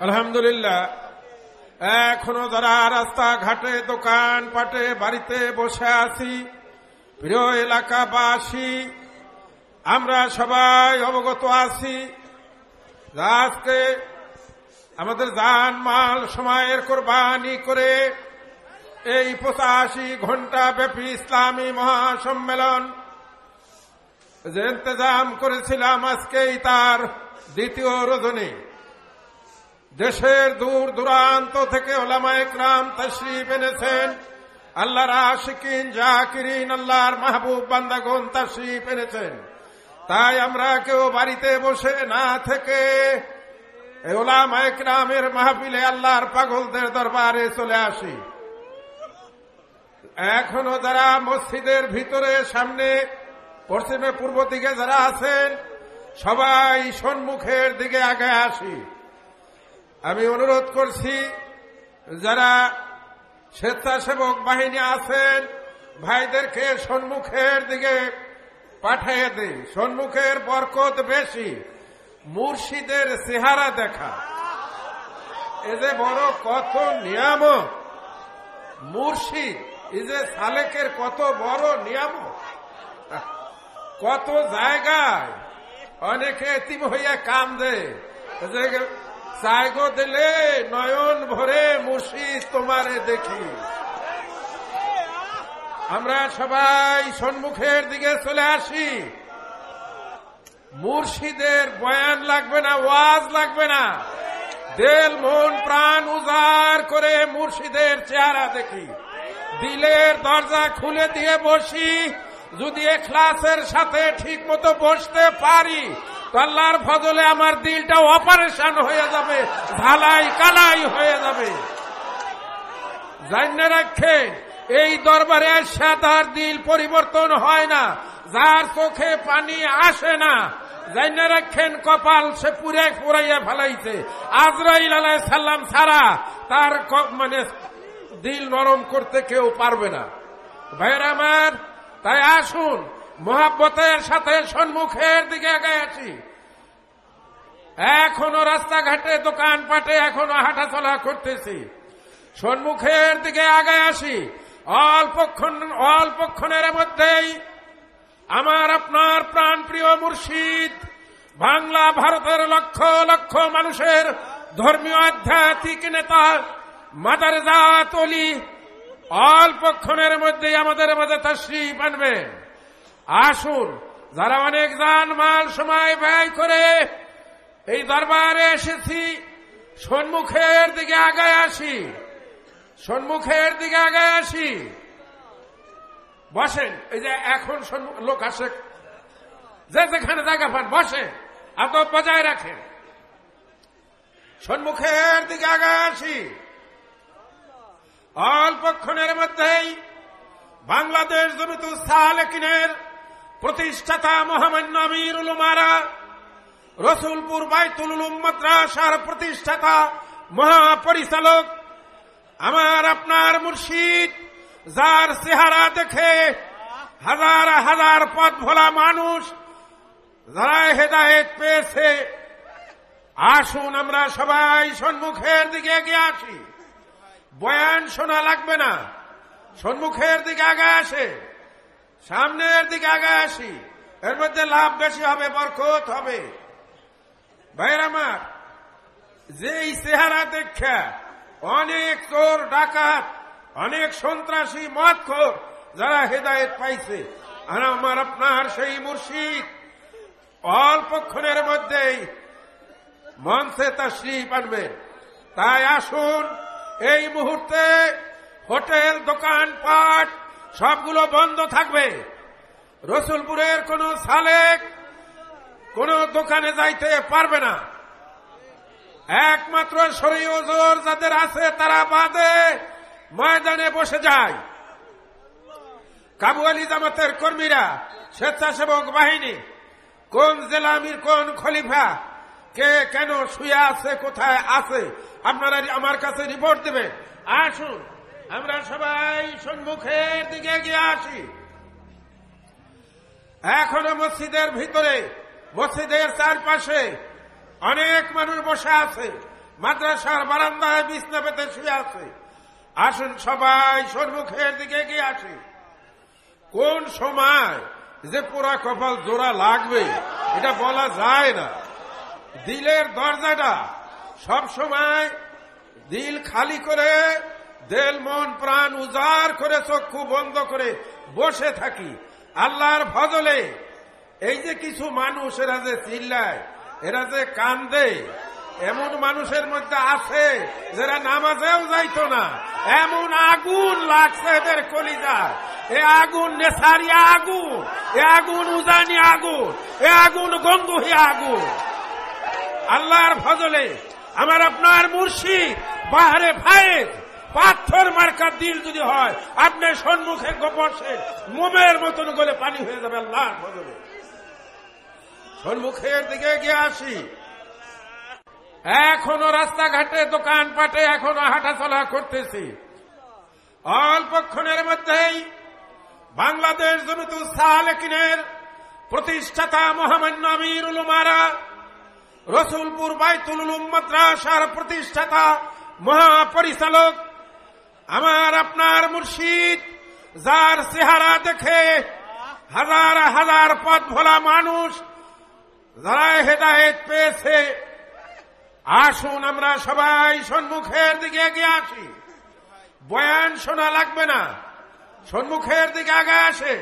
আলহামদুলিল্লাহ। এখনও যারা রাস্তাঘাটে দোকান পাটে বাড়িতে বসে আছি, প্রিয় এলাকাবাসী, আমরা সবাই অবগত আছি আজকে আমাদের জান মাল সময়ের কোরবানি করে এই পঁচাশি ঘণ্টা ব্যাপী ইসলামী মহাসম্মেলন যে ইন্তজাম করেছিলাম আজকেই তার দ্বিতীয় রজনী। দেশের দূর দূরান্ত থেকে ওলামা একরাম তশরিফ এনেছেন। আল্লাহর আশিকিন, জাকিরিন, আল্লাহর মাহবুব বান্দাগন তশরিফ এনেছেন। তাই আমরা কেউ বাড়িতে বসে না থেকে ওলামা একরামের মাহফিলে আল্লাহর পাগলদের দরবারে চলে আসি। এখনও যারা মসজিদের ভিতরে, সামনে, পশ্চিমে, পূর্ব দিকে যারা আছেন, সবাই সন্মুখের দিকে আগে আসি। আমি অনুরোধ করছি, যারা স্বেচ্ছাসেবক বাহিনী আছেন, ভাইদেরকে সম্মুখের দিকে পাঠিয়ে দিই। সম্মুখের বরকত বেশি, মুর্শিদের চেহারা দেখা। এ যে বড় কত নিয়ামক মুর্শিদ এই যে সালেকের কত বড় নিয়ামক কত জায়গায় অনেকে এতিম হইয়া কাম দে চাইগো দিলে নয়ন ভরে মুর্শিদ তোমারে দেখি। আমরা সবাই সম্মুখের দিকে চলে আসি। মুর্শিদের বয়ান লাগবে না, ওয়াজ লাগবে না। দেল, মন, প্রাণ উজাড় করে মুর্শিদের চেহারা দেখি। দিলের দরজা খুলে দিয়ে বসি। যদি এখলাসের সাথে ঠিক মতো বসতে পারি তো আল্লাহর ফজলে আমার দিলটা অপারেশন হয়ে যাবে, ঢালাই কালাই হয়ে যাবে। জানে রাখে, এই দরবারে সাদার দিল পরিবর্তন হয় না, যার চোখে পানি আসে না। জাইনে রাখেন, কপাল সে পুরে পুরাইয়া ফেলাইছে। আজরাইল আলাই সাল্লাম ছাড়া তার মানে দিল নরম করতে কেউ পারবে না। ভাইয়ের আমার, তাই আসুন মহাব্বতের সাথে সম্মুখের দিকে আগে আছি। এখনও রাস্তাঘাটে, দোকানপাটে এখনও হাঁটাচলা করতেছি। সম্মুখের দিকে আগে আসি। অল্পক্ষণ অল্পক্ষণের মধ্যেই আমার আপনার প্রাণ প্রিয় মুর্শিদ, বাংলা ভারতের লক্ষ লক্ষ মানুষের ধর্মীয় আধ্যাত্মিক নেতা, মাদার জাত অলি অল্পক্ষণের মধ্যেই আমাদের মাঝে তশ্রিফ আনবেন। আসুন, যারা অনেক যান মাল সময় ব্যয় করে এই দরবারে এসেছি সম্মুখের দিকে আগায় আসি সম্মুখের দিকে আগায় আসি। বসেন, এই যে এখন লোক আসে। যে যেখানে জায়গা পান, বসেন আদব বজায় রাখেন। সম্মুখের দিকে আগায় আসি। অল্পক্ষণের মধ্যেই বাংলাদেশ জমিত সালেকিনের প্রতিষ্ঠাতা মহামান্য আমির উলুমারা রসুলপুর বাইতুল মাদ্রাসার প্রতিষ্ঠাতা মহাপরিচালক আমার আপনার মুর্শিদ, যার চেহারা দেখে হাজার হাজার পথ ভোলা মানুষ যারা হেদায়েত পেয়েছে। আসুন আমরা সবাই সম্মুখের দিকে এগিয়ে আসি। বয়ান শোনা লাগবে না। সম্মুখের দিকে আগে আসে। সামনের দিকে আগে আসি। এর মধ্যে লাভ বেশি হবে, বরকত হবে। ভাইয়ের আমার, যেই চেহারা দেখা অনেক চোর, ডাকাত, অনেক সন্ত্রাসী মতখোর যারা হেদায়ত পাইছে, আর আমার আপনার সেই মুর্শিদ অল্পক্ষণের মধ্যেই মঞ্চে তশরিফ আনবেন তাই আসুন, এই মুহূর্তে হোটেল, দোকানপাট সবগুলো বন্ধ থাকবে। রসুলপুরের কোন সালেক কোন দোকানে যাইতে পারবে না। একমাত্র শরীয় জোর যাদের আছে, তারা বাদে ময়দানে বসে যায়। কাবু আলী জামাতের কর্মীরা, স্বেচ্ছাসেবক বাহিনী, কোন জেলা জেলামির কোন খলিফা, কে কেন শুয়ে আছে, কোথায় আছে, আপনারা আমার কাছে রিপোর্ট দেবেন। আসুন। আমরা সবাই সম্মুখের দিকে গিয়ে আসি। এখনও মসজিদের ভিতরে, মসজিদের চারপাশে অনেক মানুষ বসে আছে। মাদ্রাসার বারান্দায় বিছনা পেতে শুয়ে আছে। আসুন সবাই সন্মুখের দিকে এগিয়ে আসি। কোন সময় যে পুরা কপাল জোড়া লাগবে, এটা বলা যায় না। দিলের দরজাটা সব সময় দিল খালি করে দেল মন প্রাণ উজাড় করে চক্ষু বন্ধ করে বসে থাকি। আল্লাহর ফজলে এই যে কিছু মানুষ, এরা যে চিল্লায়, এরা যে কান্দে, এমন মানুষের মধ্যে আছে যারা নামাজেও যাইত না। এমন আগুন লাগছে এদের কলিজা। এ আগুন নেশারিয়া আগুন, এ আগুন উজানি আগুন, এ আগুন গঙ্গুহি আগুন। আল্লাহর ফজলে, আমার আপনার মুর্শিদ, বাহারে ভাইয়ের পাথর মার্কার দিল যদি হয়, আপনার সম্মুখে বসে মোমের মতন গলে পানি হয়ে যাবে আল্লাহর ফজলে। সম্মুখের দিকে গিয়ে আসি। এখনও রাস্তাঘাটে, দোকানপাটে এখনও হাঁটাচলা করতেছি। অল্পক্ষণের মধ্যেই বাংলাদেশ জমিতু সালেকিনের প্রতিষ্ঠাতা মহামান্য আমির উলুমারা রসুলপুর বাইতুল উলুম মাদ্রাসার প্রতিষ্ঠাতা মহাপরিচালক আমার আপনার মুর্শিদ, যার চেহারা দেখে হাজার হাজার পথ ভোলা মানুষ যারা হেদায়েত পেয়েছে, আসুন আমরা সবাই সম্মুখের দিকে এগিয়ে আসি। বয়ান শোনা লাগবে না। সম্মুখের দিকে আগে আসে,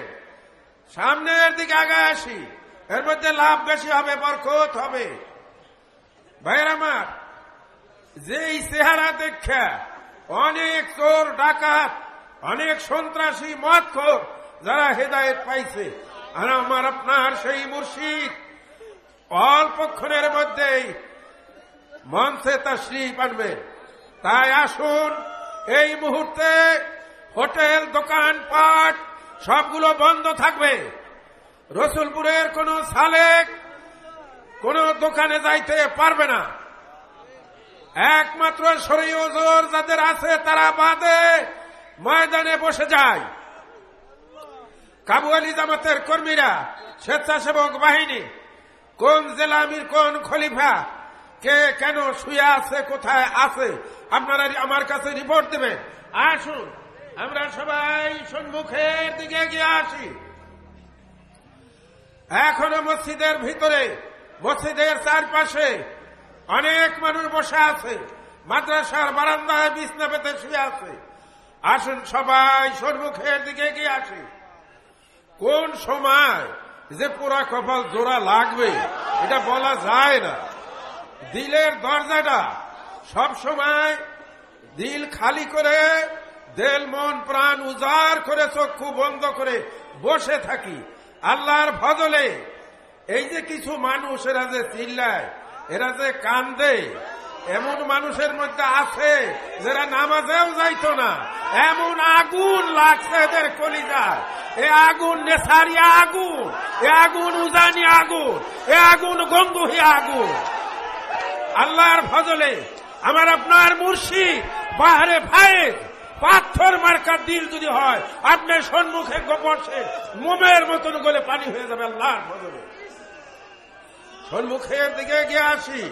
সামনের দিকে আগে আসি। এর মধ্যে লাভ বেশি হবে, বরকত হবে। ভাইয়ের আমার, যেই চেহারা দেখা অনেক চোর, ডাকাত, অনেক সন্ত্রাসী মৎখর যারা হেদায়ত পাইছে। আর আমার আপনার সেই মুর্শিদ অল্পক্ষণের মধ্যেই মঞ্চে তশরিফ আনবে। তাই আসুন, এই মুহূর্তে হোটেল দোকানপাট সবগুলো বন্ধ থাকবে। রসুলপুরের কোন সালেক কোন দোকানে যাইতে পারবে না। একমাত্র শরীয় জোর যাদের আছে, তারা বাদে ময়দানে বসে যায়। কাবু আলী জামাতের কর্মীরা, স্বেচ্ছাসেবক বাহিনী, কোন জেলা জেলামির কোন খলিফা, কে কেন শুয়ে আছে, কোথায় আছে, আপনারা আমার কাছে রিপোর্ট দেবেন। আসুন, আমরা সবাই সম্মুখের দিকে গিয়ে আসি। এখনও মসজিদের ভিতরে, মসজিদের চারপাশে অনেক মানুষ বসে আছে। মাদ্রাসার বারান্দায় বিছনা পেতে শুয়ে আছে। আসুন সবাই সম্মুখের দিকে গিয়ে আসি। কোন সময় যে পুরা কপাল জোড়া লাগবে, এটা বলা যায় না। দিলের দরজাটা সব সময় দিল খালি করে, দেল মন প্রাণ উজাড় করে, চক্ষু বন্ধ করে বসে থাকি। আল্লাহর ভজলে এই যে কিছু মানুষ এরা যে চিল্লায় এরা যে কান্দে, এমন মানুষের মধ্যে আছে যারা নামাজেও যাইতো না। এমন আগুন লাগছে এদের কলিজা এ আগুন নেশারিয়া আগুন, এ আগুন উজানি আগুন, এ আগুন গঙ্গুহি আগুন। আল্লাহর ফজলে আমার আপনার মুর্শিদ, বাহারে ভাইয়ের পাথর মার্কার দিল যদি হয়, আপনার সম্মুখে বসে মোমের মতন গলে পানি হয়ে যাবে আল্লাহর ফজলে। সম্মুখের দিকে গিয়ে আসি।